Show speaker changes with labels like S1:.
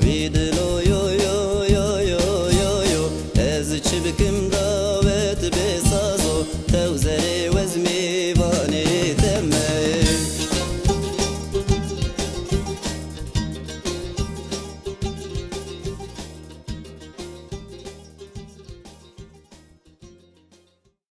S1: vid lo yo yo yo yo yo yo ez chibekim